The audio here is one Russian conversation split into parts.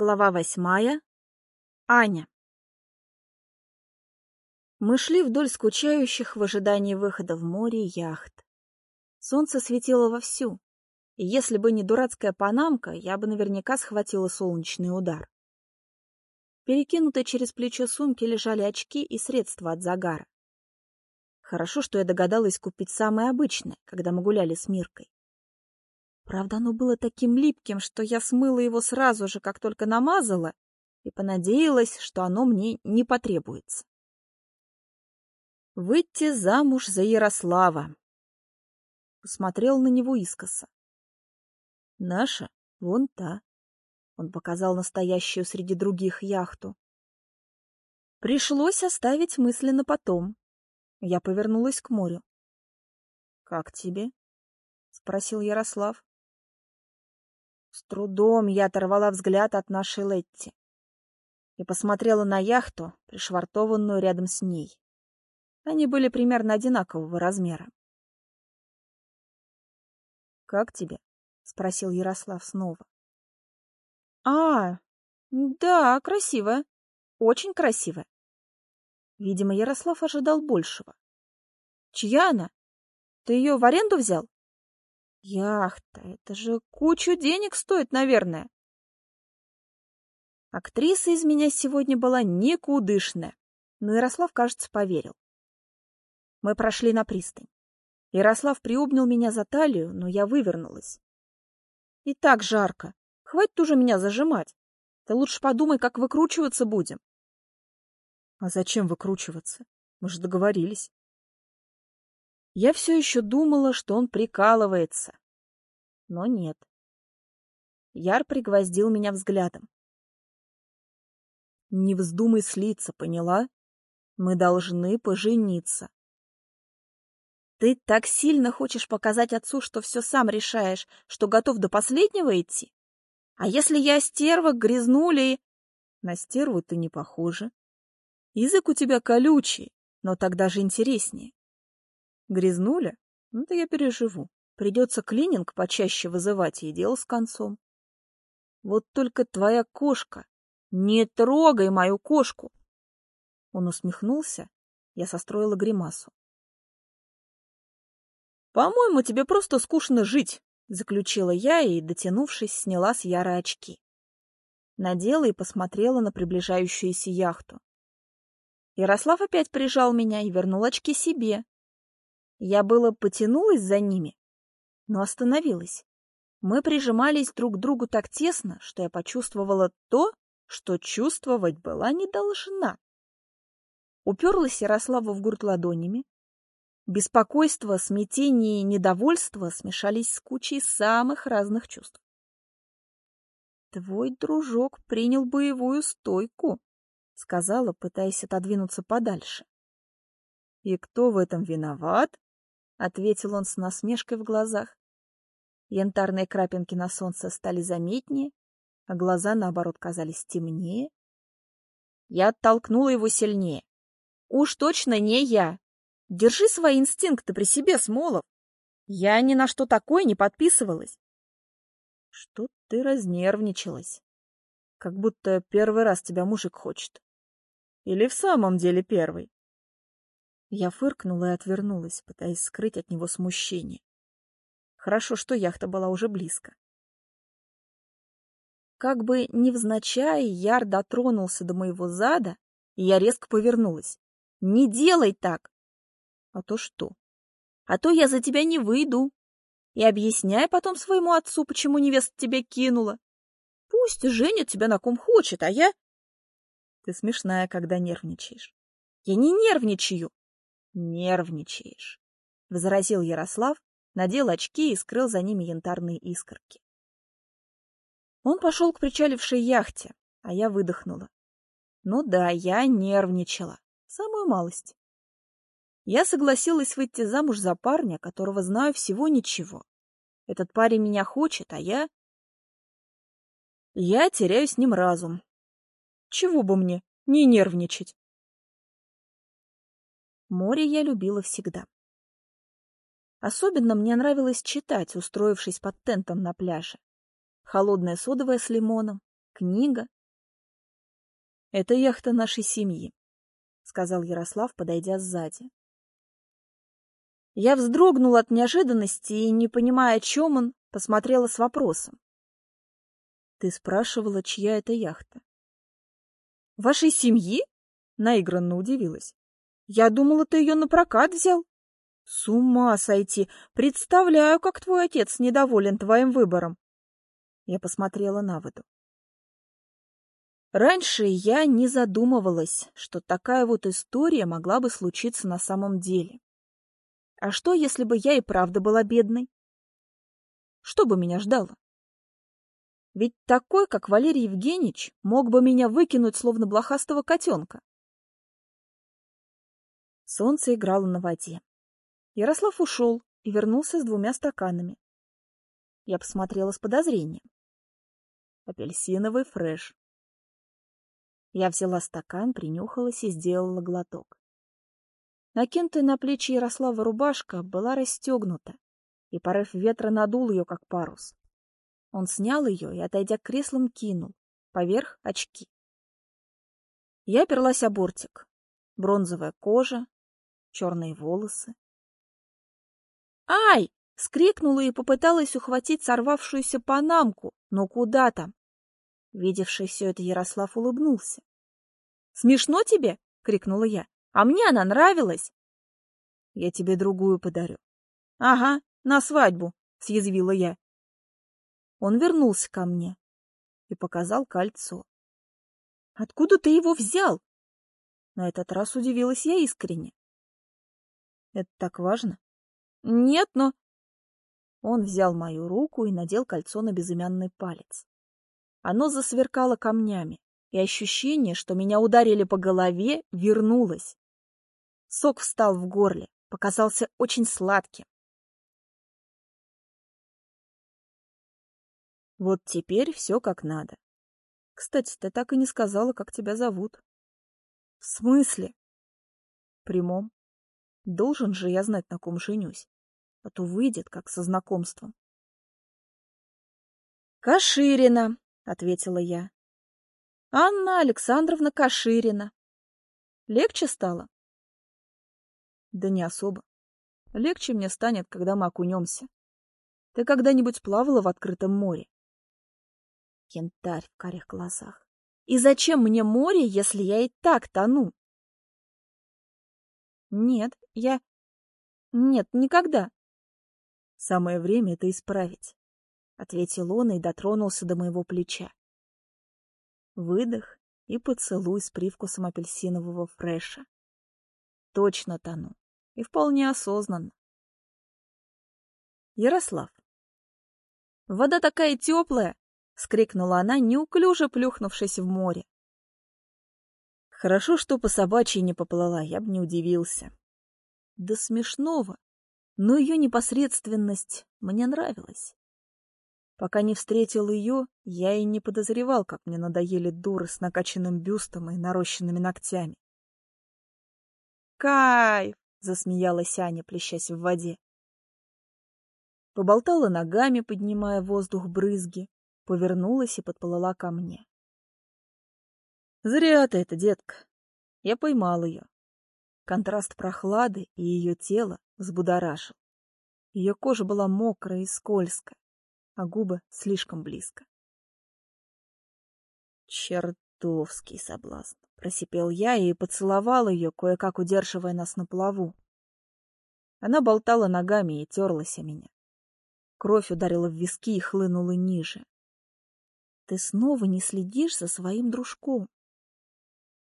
Глава восьмая. Аня. Мы шли вдоль скучающих в ожидании выхода в море яхт. Солнце светило вовсю, и если бы не дурацкая панамка, я бы наверняка схватила солнечный удар. Перекинутые через плечо сумки лежали очки и средства от загара. Хорошо, что я догадалась купить самое обычное, когда мы гуляли с Миркой. Правда, оно было таким липким, что я смыла его сразу же, как только намазала, и понадеялась, что оно мне не потребуется. Выйти замуж за Ярослава. Посмотрел на него искоса. Наша, вон та. Он показал настоящую среди других яхту. Пришлось оставить мысли на потом. Я повернулась к морю. — Как тебе? — спросил Ярослав. С трудом я оторвала взгляд от нашей Летти и посмотрела на яхту, пришвартованную рядом с ней. Они были примерно одинакового размера. «Как тебе?» — спросил Ярослав снова. «А, да, красивая. Очень красивая». Видимо, Ярослав ожидал большего. «Чья она? Ты ее в аренду взял?» Яхта, это же кучу денег стоит, наверное. Актриса из меня сегодня была никудышная, но Ярослав, кажется, поверил. Мы прошли на пристань. Ярослав приобнял меня за талию, но я вывернулась. И так жарко. Хватит уже меня зажимать. Ты лучше подумай, как выкручиваться будем. А зачем выкручиваться? Мы же договорились. Я все еще думала, что он прикалывается. Но нет. Яр пригвоздил меня взглядом. Не вздумай слиться, поняла? Мы должны пожениться. Ты так сильно хочешь показать отцу, что все сам решаешь, что готов до последнего идти? А если я стерва, грязнули. На стерву ты не похожа. Язык у тебя колючий, но тогда же интереснее. Грязнуля? Ну, да я переживу. Придется клининг почаще вызывать, и дело с концом. Вот только твоя кошка. Не трогай мою кошку! Он усмехнулся. Я состроила гримасу. «По-моему, тебе просто скучно жить», — заключила я и, дотянувшись, сняла с Яры очки. Надела и посмотрела на приближающуюся яхту. Ярослав опять прижал меня и вернул очки себе, я было потянулась за ними, но остановилась. Мы прижимались друг к другу так тесно, что я почувствовала то, что чувствовать была не должна. Уперлась Ярослава в грудь ладонями. Беспокойство, смятение и недовольство смешались с кучей самых разных чувств. «Твой дружок принял боевую стойку», — сказала, пытаясь отодвинуться подальше. «И кто в этом виноват?» — ответил он с насмешкой в глазах. Янтарные крапинки на солнце стали заметнее, а глаза, наоборот, казались темнее. Я оттолкнула его сильнее. «Уж точно не я! Держи свои инстинкты при себе, Смолов! Я ни на что такое не подписывалась!» «Что ты разнервничалась? Как будто первый раз тебя мужик хочет. Или в самом деле первый?» Я фыркнула и отвернулась, пытаясь скрыть от него смущение. Хорошо, что яхта была уже близко. Как бы невзначай Яр дотронулся до моего зада, и я резко повернулась. «Не делай так!» «А то что?» «А то я за тебя не выйду!» И объясняй потом своему отцу, почему невеста тебя кинула. Пусть женит тебя на ком хочет, а я... Ты смешная, когда нервничаешь. Я не нервничаю. Нервничаешь, — возразил Ярослав, надел очки и скрыл за ними янтарные искорки. Он пошел к причалившей яхте, а я выдохнула. Ну да, я нервничала. Самую малость. Я согласилась выйти замуж за парня, которого знаю всего ничего. Этот парень меня хочет, а я... Я теряю с ним разум. Чего бы мне не нервничать? Море я любила всегда. Особенно мне нравилось читать, устроившись под тентом на пляже. Холодное содовое с лимоном, книга. Это яхта нашей семьи, сказал Ярослав, подойдя сзади. Я вздрогнул от неожиданности и, не понимая, о чем он, посмотрела с вопросом. Ты спрашивала, чья это яхта? Вашей семьи? Наигранно удивилась. Я думала, ты ее на прокат взял. С ума сойти! Представляю, как твой отец недоволен твоим выбором. Я посмотрела на воду. Раньше я не задумывалась, что такая вот история могла бы случиться на самом деле. А что, если бы я и правда была бедной? Что бы меня ждало? Ведь такой, как Валерий Евгеньевич, мог бы меня выкинуть, словно блохастого котенка. Солнце играло на воде. Ярослав ушел и вернулся с двумя стаканами. Я посмотрела с подозрением. Апельсиновый фреш. Я взяла стакан, принюхалась и сделала глоток. Накинутая на плечи Ярослава рубашка была расстегнута, и порыв ветра надул ее, как парус. Он снял ее и, отойдя к креслам, кинул. Поверх очки. Я оперлась о бортик. Бронзовая кожа, черные волосы. «Ай!» — скрикнула и попыталась ухватить сорвавшуюся панамку. Но куда там? Видевший все это Ярослав улыбнулся. «Смешно тебе?» — крикнула я. «А мне она нравилась!» «Я тебе другую подарю». «Ага, на свадьбу!» — съязвила я. Он вернулся ко мне и показал кольцо. «Откуда ты его взял?» На этот раз удивилась я искренне. «Это так важно?» «Нет, но...» Он взял мою руку и надел кольцо на безымянный палец. Оно засверкало камнями, и ощущение, что меня ударили по голове, вернулось. Сок встал в горле, показался очень сладким. Вот теперь все как надо. Кстати, ты так и не сказала, как тебя зовут. В смысле? Прямом. Должен же я знать, на ком женюсь. А то выйдет, как со знакомством. Каширина, ответила я. Анна Александровна Каширина. Легче стало? Да не особо. Легче мне станет, когда мы окунемся. Ты когда-нибудь плавала в открытом море? Янтарь в карих глазах. И зачем мне море, если я и так тону? Нет, я... Нет, никогда. Самое время это исправить, — ответил он и дотронулся до моего плеча. Выдох и поцелуй с привкусом апельсинового фреша. Точно тону. И вполне осознанно. Ярослав. Вода такая теплая, — скрикнула она, неуклюже плюхнувшись в море. Хорошо, что по собачьей не поплыла, я бы не удивился. Да смешного, но ее непосредственность мне нравилась. Пока не встретил ее, я и не подозревал, как мне надоели дуры с накачанным бюстом и нарощенными ногтями. «Кайф!» — засмеялась Аня, плещась в воде. Поболтала ногами, поднимая воздух брызги, повернулась и подплыла ко мне. Зря ты это, детка. Я поймал ее. Контраст прохлады и ее тела взбудоражил. Ее кожа была мокрая и скользкая, а губы слишком близко. Чертовский соблазн, просипел я и поцеловал ее, кое-как удерживая нас на плаву. Она болтала ногами и терлась о меня. Кровь ударила в виски и хлынула ниже. Ты снова не следишь за своим дружком.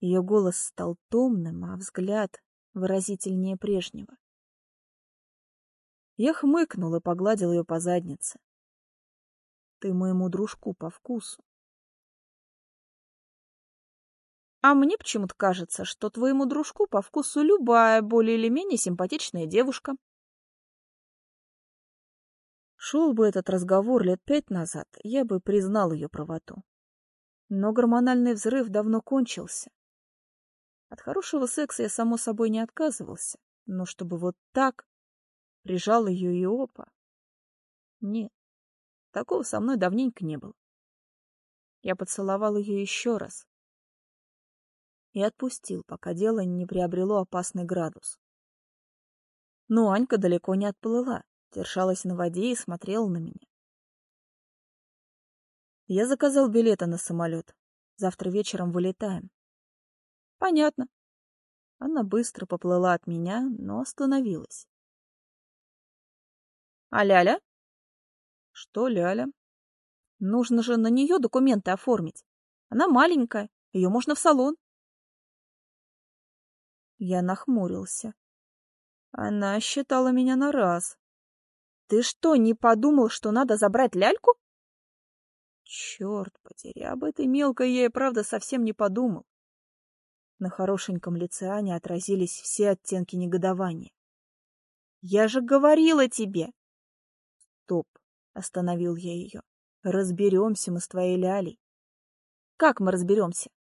Ее голос стал томным, а взгляд выразительнее прежнего. Я хмыкнул и погладил ее по заднице. Ты моему дружку по вкусу. А мне почему-то кажется, что твоему дружку по вкусу любая более или менее симпатичная девушка, Шел бы этот разговор лет пять назад, я бы признал ее правоту. Но гормональный взрыв давно кончился. От хорошего секса я, само собой, не отказывался, но чтобы вот так прижал ее и опа. Нет, такого со мной давненько не было. Я поцеловал ее еще раз и отпустил, пока дело не приобрело опасный градус. Но Анька далеко не отплыла, держалась на воде и смотрела на меня. Я заказал билеты на самолет. Завтра вечером вылетаем. Понятно. Она быстро поплыла от меня, но остановилась. А Ляля? Что Ляля? Нужно же на нее документы оформить. Она маленькая, ее можно в салон. Я нахмурился. Она считала меня на раз. Ты что, не подумал, что надо забрать ляльку? Черт потери, об этой мелкой я и правда совсем не подумал. На хорошеньком лице Ани отразились все оттенки негодования. Я же говорила тебе! Стоп, остановил я ее. Разберемся мы с твоей Лялей. Как мы разберемся?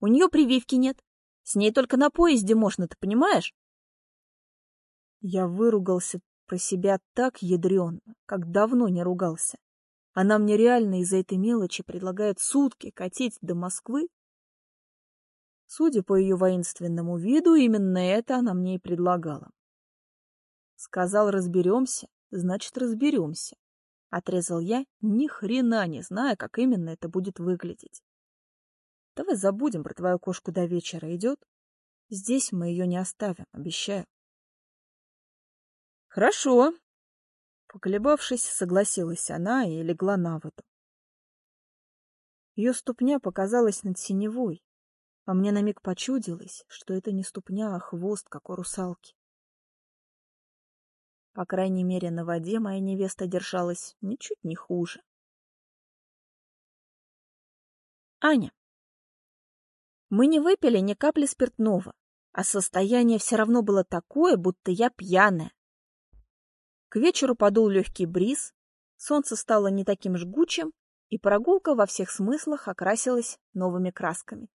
У нее прививки нет. С ней только на поезде можно, ты понимаешь? Я выругался про себя так ядренно, как давно не ругался. Она мне реально из-за этой мелочи предлагает сутки катить до Москвы. Судя по ее воинственному виду, именно это она мне и предлагала. Сказал, разберемся, значит, разберемся. Отрезал я, ни хрена не зная, как именно это будет выглядеть. Давай забудем про твою кошку до вечера, идет? Здесь мы ее не оставим, обещаю. Хорошо. Поколебавшись, согласилась она и легла на воду. Ее ступня показалась над синевой, а мне на миг почудилось, что это не ступня, а хвост, как у русалки. По крайней мере, на воде моя невеста держалась ничуть не хуже. Аня. Мы не выпили ни капли спиртного, а состояние все равно было такое, будто я пьяная. К вечеру подул легкий бриз, солнце стало не таким жгучим, и прогулка во всех смыслах окрасилась новыми красками.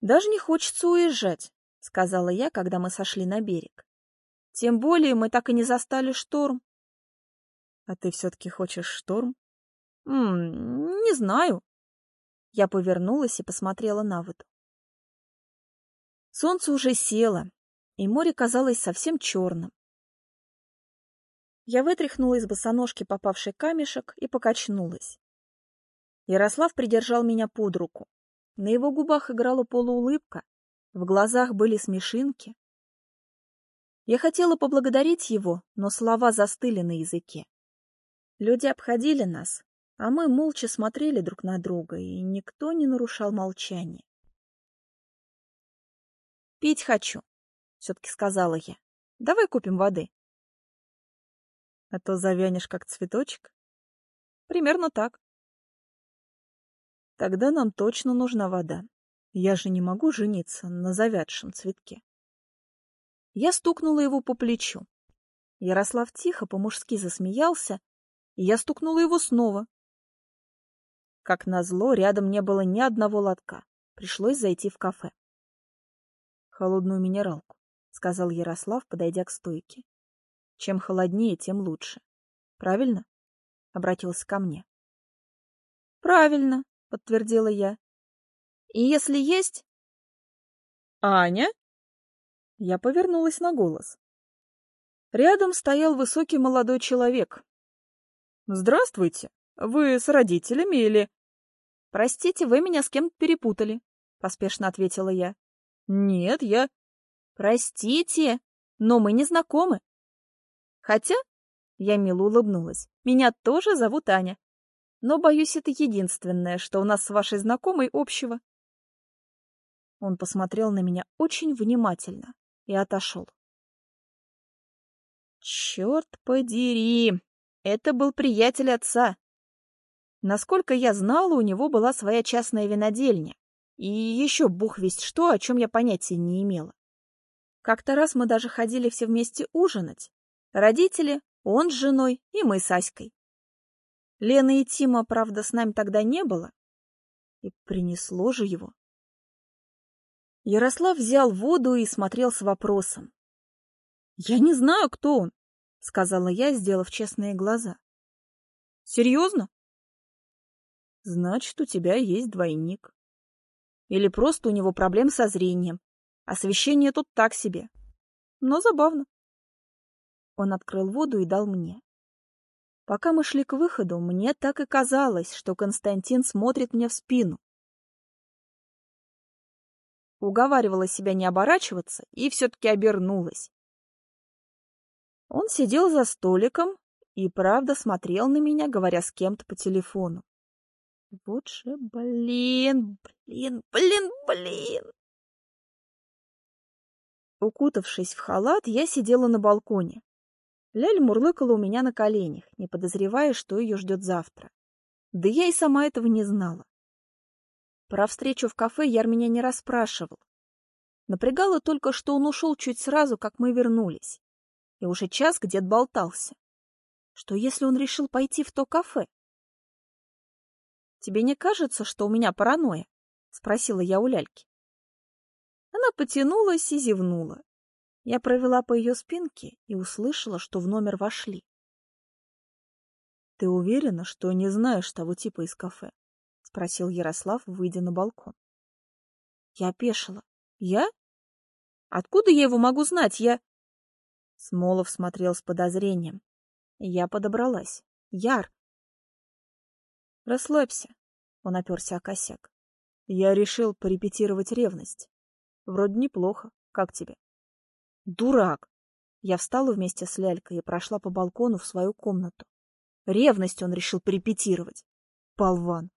«Даже не хочется уезжать», — сказала я, когда мы сошли на берег. Тем более мы так и не застали шторм. А ты все-таки хочешь шторм? М не знаю. Я повернулась и посмотрела на воду. Солнце уже село, и море казалось совсем черным. Я вытряхнула из босоножки попавший камешек и покачнулась. Ярослав придержал меня под руку. На его губах играла полуулыбка, в глазах были смешинки, я хотела поблагодарить его, но слова застыли на языке. Люди обходили нас, а мы молча смотрели друг на друга, и никто не нарушал молчание. «Пить хочу», — все-таки сказала я. «Давай купим воды». «А то завянешь, как цветочек?» «Примерно так». «Тогда нам точно нужна вода. Я же не могу жениться на завядшем цветке». Я стукнула его по плечу. Ярослав тихо по-мужски засмеялся, и я стукнула его снова. Как назло, рядом не было ни одного лотка. Пришлось зайти в кафе. «Холодную минералку», — сказал Ярослав, подойдя к стойке. «Чем холоднее, тем лучше. Правильно?» — обратился ко мне. «Правильно», — подтвердила я. «И если есть...» «Аня?» Я повернулась на голос. Рядом стоял высокий молодой человек. «Здравствуйте. Вы с родителями или...» «Простите, вы меня с кем-то перепутали», — поспешно ответила я. «Нет, я...» «Простите, но мы не знакомы». «Хотя...» — я мило улыбнулась. «Меня тоже зовут Аня. Но, боюсь, это единственное, что у нас с вашей знакомой общего». Он посмотрел на меня очень внимательно и отошел. Черт подери! Это был приятель отца. Насколько я знала, у него была своя частная винодельня. И еще бог весть что, о чем я понятия не имела. Как-то раз мы даже ходили все вместе ужинать. Родители, он с женой и мы с Аськой. Лены и Тима, правда, с нами тогда не было. И принесло же его. Ярослав взял воду и смотрел с вопросом. «Я не знаю, кто он», — сказала я, сделав честные глаза. «Серьезно?» Значит, у тебя есть двойник. Или просто у него проблем со зрением. Освещение тут так себе. Но забавно. Он открыл воду и дал мне. Пока мы шли к выходу, мне так и казалось, что Константин смотрит мне в спину. Уговаривала себя не оборачиваться и все-таки обернулась. Он сидел за столиком и правда смотрел на меня, говоря с кем-то по телефону. Вот же, блин, блин, блин, блин. Укутавшись в халат, я сидела на балконе. Ляль мурлыкала у меня на коленях, не подозревая, что ее ждет завтра. Да я и сама этого не знала. Про встречу в кафе Яр меня не расспрашивал. Напрягало только, что он ушел чуть сразу, как мы вернулись. И уже час где-то болтался. Что если он решил пойти в то кафе? «Тебе не кажется, что у меня паранойя?» — спросила я у ляльки. Она потянулась и зевнула. Я провела по ее спинке и услышала, что в номер вошли. «Ты уверена, что не знаешь того типа из кафе?» — спросил Ярослав, выйдя на балкон. Я опешила. «Я? Откуда я его могу знать? Я...» Смолов смотрел с подозрением. Я подобралась. «Яр, Расслабься. Он оперся о косяк. Я решил порепетировать ревность. Вроде неплохо. Как тебе? Дурак. Я встала вместе с Лялькой и прошла по балкону в свою комнату. Ревность он решил порепетировать. Болван.